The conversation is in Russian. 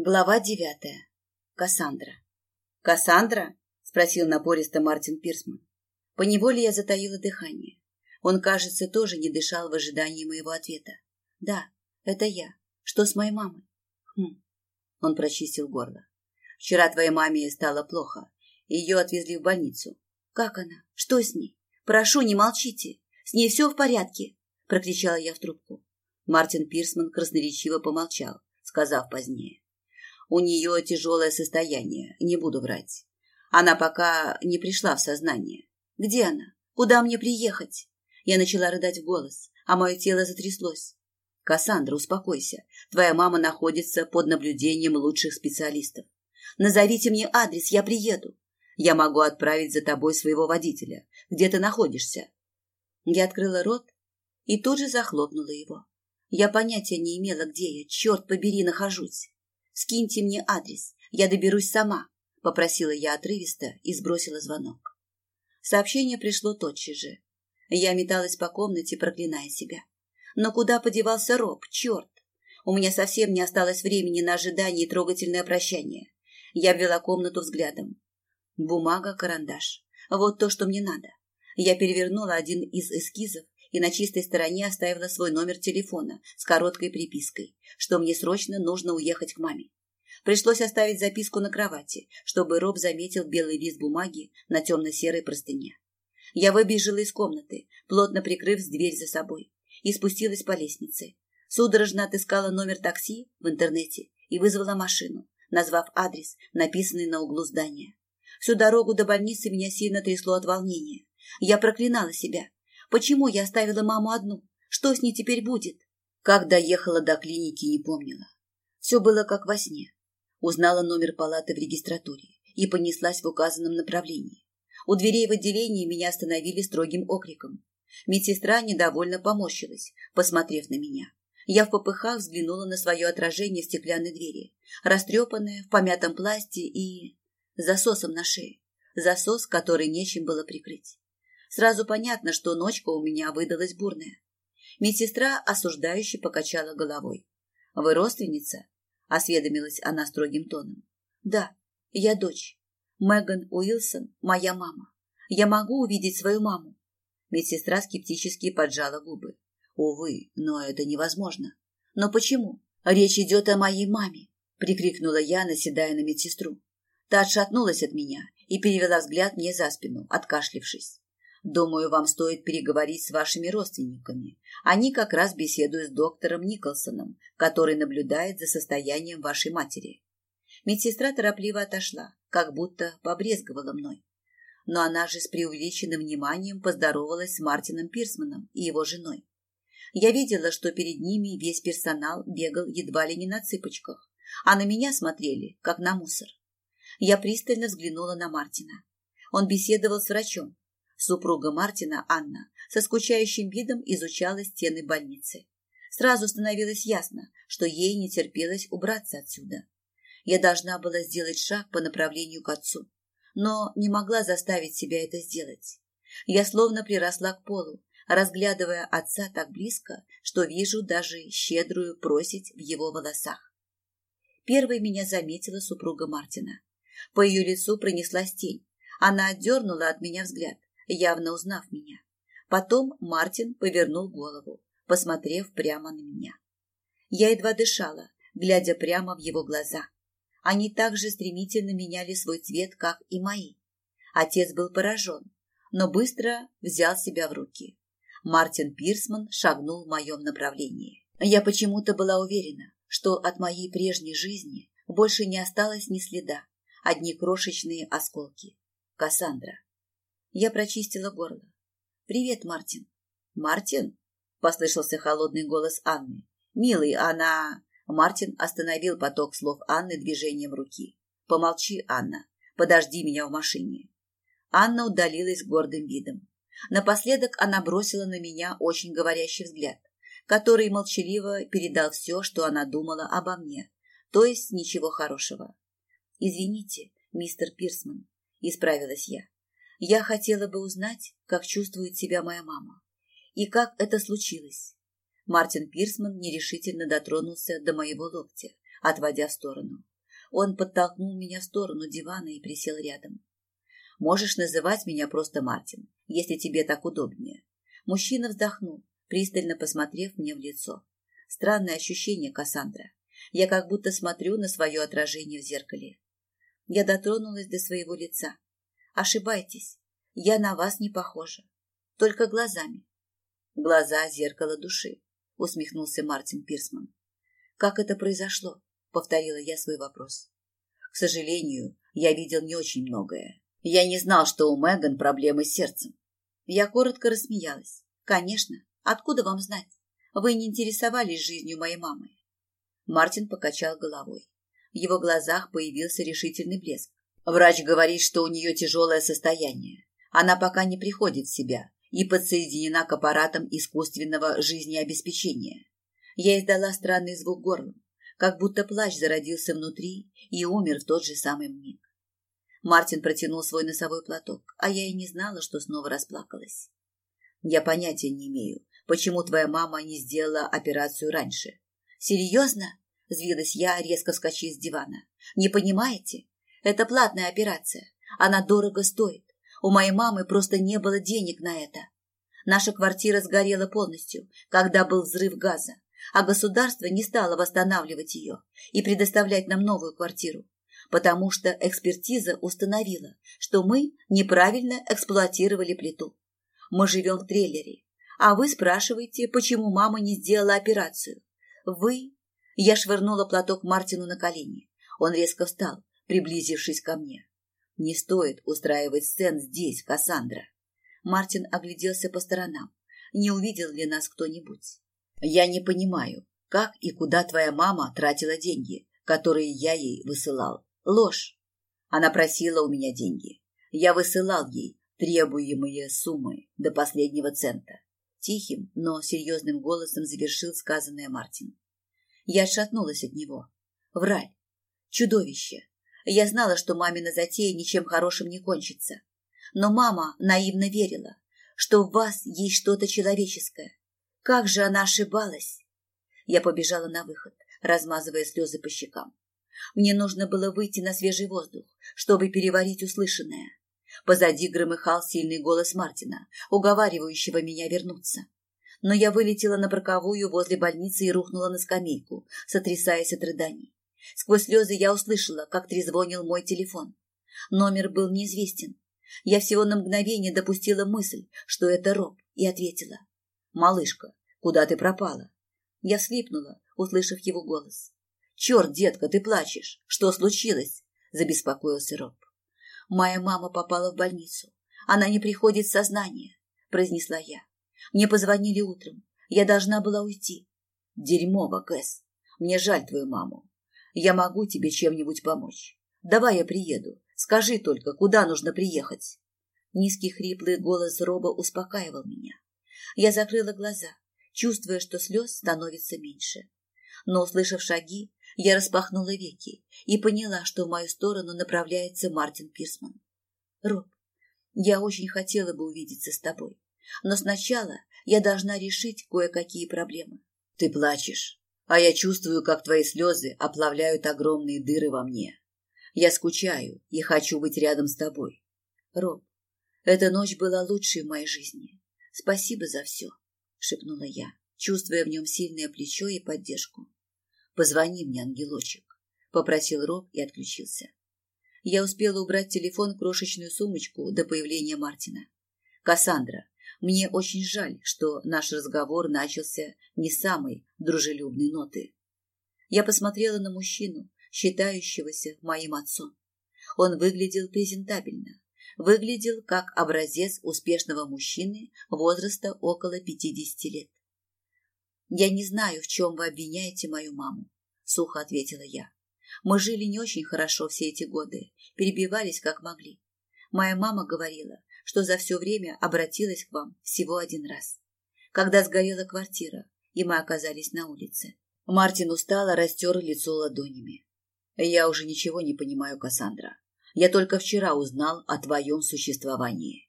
Глава девятая. Кассандра. «Кассандра?» — спросил напористо Мартин Пирсман. Поневоле я затаила дыхание. Он, кажется, тоже не дышал в ожидании моего ответа. «Да, это я. Что с моей мамой?» «Хм». Он прочистил горло. «Вчера твоей маме стало плохо. Ее отвезли в больницу». «Как она? Что с ней? Прошу, не молчите. С ней все в порядке?» — прокричала я в трубку. Мартин Пирсман красноречиво помолчал, сказав позднее. У нее тяжелое состояние, не буду врать. Она пока не пришла в сознание. Где она? Куда мне приехать? Я начала рыдать в голос, а мое тело затряслось. Кассандра, успокойся. Твоя мама находится под наблюдением лучших специалистов. Назовите мне адрес, я приеду. Я могу отправить за тобой своего водителя. Где ты находишься? Я открыла рот и тут же захлопнула его. Я понятия не имела, где я, черт побери, нахожусь. Скиньте мне адрес, я доберусь сама, попросила я отрывисто и сбросила звонок. Сообщение пришло тотчас же. Я металась по комнате, проклиная себя. Но куда подевался Роб, черт? У меня совсем не осталось времени на ожидание и трогательное прощание. Я ввела комнату взглядом. Бумага, карандаш. Вот то, что мне надо. Я перевернула один из эскизов и на чистой стороне оставила свой номер телефона с короткой припиской, что мне срочно нужно уехать к маме. Пришлось оставить записку на кровати, чтобы Роб заметил белый лист бумаги на темно-серой простыне. Я выбежала из комнаты, плотно прикрыв дверь за собой, и спустилась по лестнице. Судорожно отыскала номер такси в интернете и вызвала машину, назвав адрес, написанный на углу здания. Всю дорогу до больницы меня сильно трясло от волнения. Я проклинала себя, Почему я оставила маму одну? Что с ней теперь будет? Когда ехала до клиники, не помнила. Все было как во сне. Узнала номер палаты в регистратуре и понеслась в указанном направлении. У дверей в отделении меня остановили строгим окриком. Медсестра недовольно поморщилась, посмотрев на меня. Я в попыхах взглянула на свое отражение в стеклянной двери, растрепанное, в помятом пласте и... засосом на шее. Засос, который нечем было прикрыть. Сразу понятно, что ночка у меня выдалась бурная. Медсестра осуждающе покачала головой. «Вы родственница?» – осведомилась она строгим тоном. «Да, я дочь. Меган Уилсон – моя мама. Я могу увидеть свою маму?» Медсестра скептически поджала губы. «Увы, но это невозможно». «Но почему? Речь идет о моей маме!» – прикрикнула я, наседая на медсестру. Та отшатнулась от меня и перевела взгляд мне за спину, откашлившись. Думаю, вам стоит переговорить с вашими родственниками. Они как раз беседуют с доктором Николсоном, который наблюдает за состоянием вашей матери. Медсестра торопливо отошла, как будто побрезговала мной. Но она же с преувеличенным вниманием поздоровалась с Мартином Пирсманом и его женой. Я видела, что перед ними весь персонал бегал едва ли не на цыпочках, а на меня смотрели, как на мусор. Я пристально взглянула на Мартина. Он беседовал с врачом, Супруга Мартина, Анна, со скучающим видом изучала стены больницы. Сразу становилось ясно, что ей не терпелось убраться отсюда. Я должна была сделать шаг по направлению к отцу, но не могла заставить себя это сделать. Я словно приросла к полу, разглядывая отца так близко, что вижу даже щедрую просить в его волосах. Первой меня заметила супруга Мартина. По ее лицу пронеслась тень. Она отдернула от меня взгляд, явно узнав меня. Потом Мартин повернул голову, посмотрев прямо на меня. Я едва дышала, глядя прямо в его глаза. Они так же стремительно меняли свой цвет, как и мои. Отец был поражен, но быстро взял себя в руки. Мартин Пирсман шагнул в моем направлении. Я почему-то была уверена, что от моей прежней жизни больше не осталось ни следа, одни крошечные осколки. Кассандра. Я прочистила горло. «Привет, Мартин». «Мартин?» — послышался холодный голос Анны. «Милый, она...» Мартин остановил поток слов Анны движением руки. «Помолчи, Анна. Подожди меня в машине». Анна удалилась гордым видом. Напоследок она бросила на меня очень говорящий взгляд, который молчаливо передал все, что она думала обо мне, то есть ничего хорошего. «Извините, мистер Пирсман», — исправилась я. Я хотела бы узнать, как чувствует себя моя мама. И как это случилось. Мартин Пирсман нерешительно дотронулся до моего локтя, отводя в сторону. Он подтолкнул меня в сторону дивана и присел рядом. Можешь называть меня просто Мартин, если тебе так удобнее. Мужчина вздохнул, пристально посмотрев мне в лицо. Странное ощущение, Кассандра. Я как будто смотрю на свое отражение в зеркале. Я дотронулась до своего лица. Ошибаетесь, я на вас не похожа. Только глазами. Глаза – зеркало души, усмехнулся Мартин Пирсман. Как это произошло? Повторила я свой вопрос. К сожалению, я видел не очень многое. Я не знал, что у Меган проблемы с сердцем. Я коротко рассмеялась. Конечно, откуда вам знать? Вы не интересовались жизнью моей мамы. Мартин покачал головой. В его глазах появился решительный блеск. Врач говорит, что у нее тяжелое состояние. Она пока не приходит в себя и подсоединена к аппаратам искусственного жизнеобеспечения. Я издала странный звук горлом, как будто плач зародился внутри и умер в тот же самый миг. Мартин протянул свой носовой платок, а я и не знала, что снова расплакалась. Я понятия не имею, почему твоя мама не сделала операцию раньше. Серьезно? Взвилась я, резко вскочив с дивана. Не понимаете? Это платная операция. Она дорого стоит. У моей мамы просто не было денег на это. Наша квартира сгорела полностью, когда был взрыв газа, а государство не стало восстанавливать ее и предоставлять нам новую квартиру, потому что экспертиза установила, что мы неправильно эксплуатировали плиту. Мы живем в трейлере, а вы спрашиваете, почему мама не сделала операцию. Вы... Я швырнула платок Мартину на колени. Он резко встал, приблизившись ко мне. Не стоит устраивать сцен здесь, Кассандра. Мартин огляделся по сторонам. Не увидел ли нас кто-нибудь? Я не понимаю, как и куда твоя мама тратила деньги, которые я ей высылал. Ложь. Она просила у меня деньги. Я высылал ей требуемые суммы до последнего цента. Тихим, но серьезным голосом завершил сказанное Мартин. Я отшатнулась от него. Враль. Чудовище. Я знала, что мамина затея ничем хорошим не кончится. Но мама наивно верила, что в вас есть что-то человеческое. Как же она ошибалась! Я побежала на выход, размазывая слезы по щекам. Мне нужно было выйти на свежий воздух, чтобы переварить услышанное. Позади громыхал сильный голос Мартина, уговаривающего меня вернуться. Но я вылетела на парковую возле больницы и рухнула на скамейку, сотрясаясь от рыданий. Сквозь слезы я услышала, как трезвонил мой телефон. Номер был неизвестен. Я всего на мгновение допустила мысль, что это Роб, и ответила. «Малышка, куда ты пропала?» Я слипнула, услышав его голос. «Черт, детка, ты плачешь! Что случилось?» – забеспокоился Роб. «Моя мама попала в больницу. Она не приходит в сознание», – произнесла я. «Мне позвонили утром. Я должна была уйти». «Дерьмово, Кэс. Мне жаль твою маму. Я могу тебе чем-нибудь помочь. Давай я приеду. Скажи только, куда нужно приехать. Низкий хриплый голос Роба успокаивал меня. Я закрыла глаза, чувствуя, что слез становится меньше. Но, услышав шаги, я распахнула веки и поняла, что в мою сторону направляется Мартин Пирсман. «Роб, я очень хотела бы увидеться с тобой, но сначала я должна решить кое-какие проблемы». «Ты плачешь», а я чувствую, как твои слезы оплавляют огромные дыры во мне. Я скучаю и хочу быть рядом с тобой. Роб, эта ночь была лучшей в моей жизни. Спасибо за все, — шепнула я, чувствуя в нем сильное плечо и поддержку. Позвони мне, ангелочек, — попросил Роб и отключился. Я успела убрать телефон в крошечную сумочку до появления Мартина. «Кассандра, мне очень жаль, что наш разговор начался не самой дружелюбной ноты. Я посмотрела на мужчину, считающегося моим отцом. Он выглядел презентабельно, выглядел как образец успешного мужчины возраста около пятидесяти лет. «Я не знаю, в чем вы обвиняете мою маму», — сухо ответила я. «Мы жили не очень хорошо все эти годы, перебивались как могли. Моя мама говорила, что за все время обратилась к вам всего один раз. Когда сгорела квартира, и мы оказались на улице. Мартин устало растер лицо ладонями. «Я уже ничего не понимаю, Кассандра. Я только вчера узнал о твоем существовании.